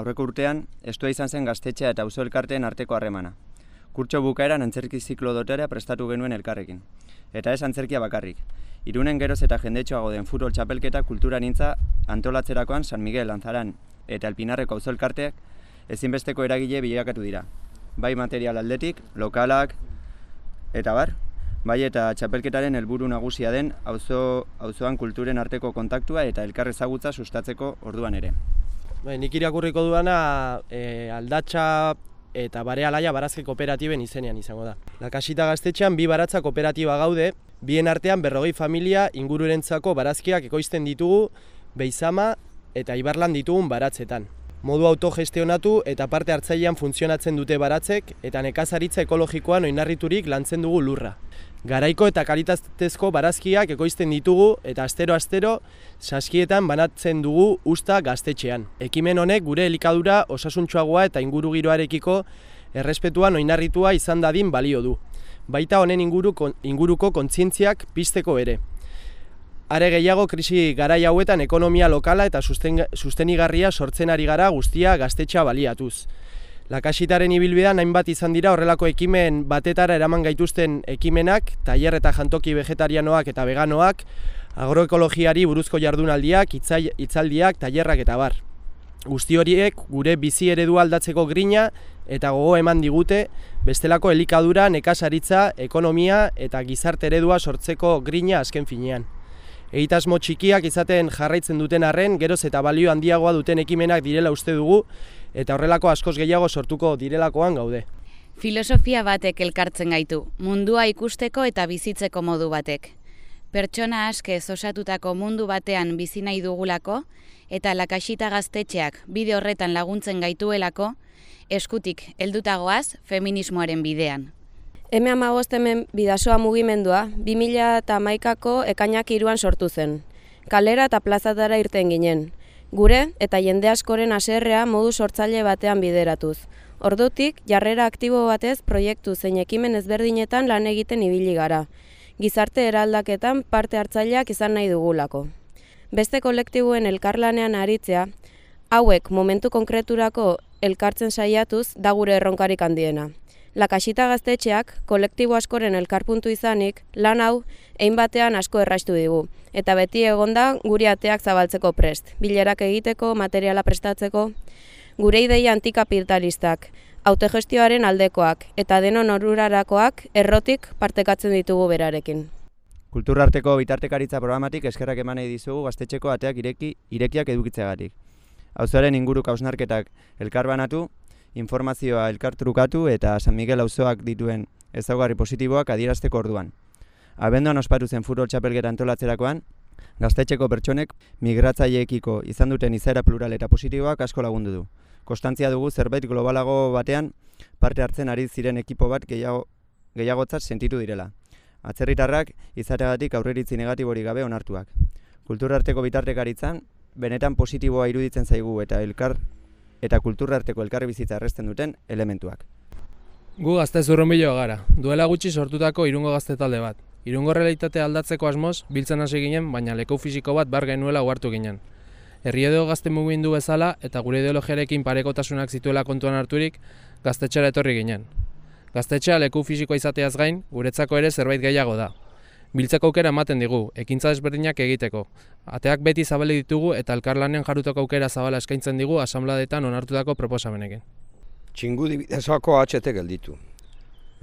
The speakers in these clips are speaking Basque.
aurreko urtean, estua izan zen gaztetxea eta auzo elkarteen arteko harremana. Kurtso bukaeran antzerki ziklo doterea prestatu genuen elkarrekin. Eta ez antzerkia bakarrik. Irunen geroz eta jendetxoago den futbol txapelketa kultura nintza antolatzerakoan San Miguel, Lanzaran eta Alpinarreko auzo elkarteak ezinbesteko eragile bilakatu dira. Bai material aldetik, lokalak eta bar, bai eta txapelketaren helburu nagusia den auzo auzoan kulturen arteko kontaktua eta elkarrezagutza sustatzeko orduan ere. Bai, nik irakurriko duana e, aldatxa eta bare alaia barazke kooperatiben izenean izango da. Lakasita gaztetxean bi baratza kooperatiba gaude, bien artean berrogei familia ingururentzako barazkiak ekoizten ditugu Beizama eta Ibarlan ditugun baratzetan. Modu autogestionatu eta parte hartzailean funtzionatzen dute baratzek eta nekazaritza ekologikoan oinarriturik lantzen dugu lurra. Garaiko eta kalitatezko barazkiak ekoizten ditugu eta astero-astero saskietan banatzen dugu usta gaztetxean. Ekimen honek gure elikadura osasuntxoagoa eta ingurugiroarekiko errespetuan oinarritua izan dadin balio du. Baita honen inguruko, inguruko kontzientziak pisteko ere. Are gehiago krisi garai hauetan ekonomia lokala eta susten, sustenigarria sortzen ari gara guztia gaztetxa baliatuz. Lakasitaren ibilbidean hainbat izan dira horrelako ekimen batetara eraman gaituzten ekimenak, tailer eta jantoki vegetarianoak eta veganoak, agroekologiari buruzko jardunaldiak, hitzaldiak, tailerrak eta bar. Guzti horiek gure bizi eredu aldatzeko grina eta gogo eman digute bestelako elikadura, nekasaritza, ekonomia eta gizarte eredua sortzeko grina azken finean. Egitasmo txikiak izaten jarraitzen duten arren, geroz eta balio handiagoa duten ekimenak direla uste dugu, eta horrelako askoz gehiago sortuko direlakoan gaude. Filosofia batek elkartzen gaitu, mundua ikusteko eta bizitzeko modu batek. Pertsona aske osatutako mundu batean bizi nahi dugulako, eta lakasita gaztetxeak bide horretan laguntzen gaituelako, eskutik heldutagoaz feminismoaren bidean. Eme amagost hemen bidasoa mugimendua, 2000 eta maikako ekainak iruan sortu zen. Kalera eta plazatara irten ginen. Gure eta jende askoren aserrea modu sortzaile batean bideratuz. Ordutik, jarrera aktibo batez proiektu zein ekimen ezberdinetan lan egiten ibili gara. Gizarte eraldaketan parte hartzaileak izan nahi dugulako beste kolektibuen elkarlanean aritzea, hauek momentu konkreturako elkartzen saiatuz da gure erronkarik handiena. Lakasita gaztetxeak, kolektibo askoren elkarpuntu izanik, lan hau, egin batean asko errastu digu, eta beti egonda guri ateak zabaltzeko prest, bilerak egiteko, materiala prestatzeko, gure ideia antikapitalistak, autogestioaren aldekoak, eta denon orurarakoak errotik partekatzen ditugu berarekin. Kulturarteko bitartekaritza programatik eskerrak eman nahi dizugu gaztetxeko ateak ireki, irekiak edukitzeagatik. Auzoaren inguru kausnarketak elkarbanatu, informazioa elkartrukatu eta San Miguel auzoak dituen ezaugarri positiboak adierazteko orduan. Abenduan ospatu zen futbol txapelgera antolatzerakoan, gaztetxeko pertsonek migratzaileekiko izan duten izaera plural eta positiboak asko lagundu du. Konstantzia dugu zerbait globalago batean parte hartzen ari ziren ekipo bat gehiago, gehiagotzat sentitu direla atzerritarrak izateagatik aurreritzi negatibori gabe onartuak. Kulturarteko bitartekaritzan, benetan positiboa iruditzen zaigu eta elkar eta kulturarteko elkarri bizitza duten elementuak. Gu gazte zurrunbilo gara, duela gutxi sortutako irungo gazte talde bat. Irungo realitate aldatzeko asmoz, biltzen hasi ginen, baina leku fisiko bat bar genuela uartu ginen. Herri edo gazte mugindu bezala eta gure ideologiarekin parekotasunak zituela kontuan harturik, gaztetxera etorri ginen. Gaztetxea leku fisikoa izateaz gain, guretzako ere zerbait gehiago da. Biltzeko aukera ematen digu, ekintza desberdinak egiteko. Ateak beti zabale ditugu eta elkarlanen jarutako aukera zabala eskaintzen digu asambladetan onartutako proposamenekin. Txingu dibidezoako HT gelditu.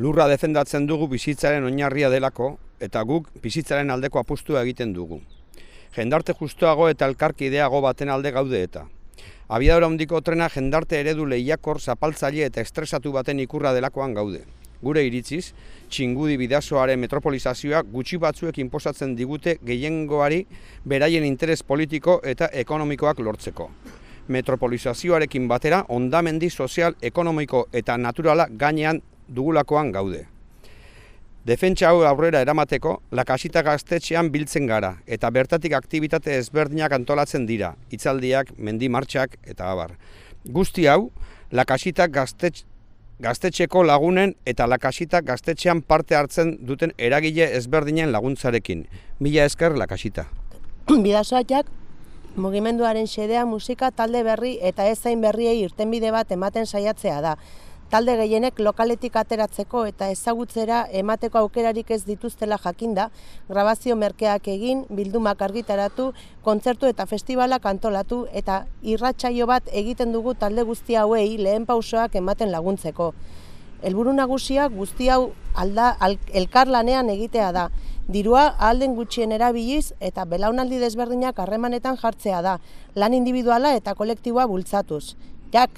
Lurra defendatzen dugu bizitzaren oinarria delako eta guk bizitzaren aldeko apustua egiten dugu. Jendarte justuago eta elkarkideago baten alde gaude eta. Abiadura handiko trena jendarte eredu lehiakor zapaltzaile eta estresatu baten ikurra delakoan gaude. Gure iritziz, txingudi bidazoaren metropolizazioa gutxi batzuek inposatzen digute gehiengoari beraien interes politiko eta ekonomikoak lortzeko. Metropolizazioarekin batera ondamendi sozial, ekonomiko eta naturala gainean dugulakoan gaude. Defentsa hau aurrera eramateko, lakasita gaztetxean biltzen gara, eta bertatik aktivitate ezberdinak antolatzen dira, itzaldiak, mendi martxak, eta abar. Guzti hau, lakasita gaztetx, gaztetxeko lagunen eta lakasita gaztetxean parte hartzen duten eragile ezberdinen laguntzarekin. Mila esker lakasita. Bidazoak Mugimenduaren xedea musika talde berri eta ezain berriei irtenbide bat ematen saiatzea da. Talde gehienek lokaletik ateratzeko eta ezagutzera emateko aukerarik ez dituztela jakinda, grabazio merkeak egin, bildumak argitaratu, kontzertu eta festivalak antolatu eta irratsaio bat egiten dugu talde guzti hauei lehen pausoak ematen laguntzeko. Helburu nagusia guzti hau alda al, elkarlanean egitea da. Dirua ahalden gutxien erabiliz eta belaunaldi desberdinak harremanetan jartzea da, lan individuala eta kolektiboa bultzatuz. Jak,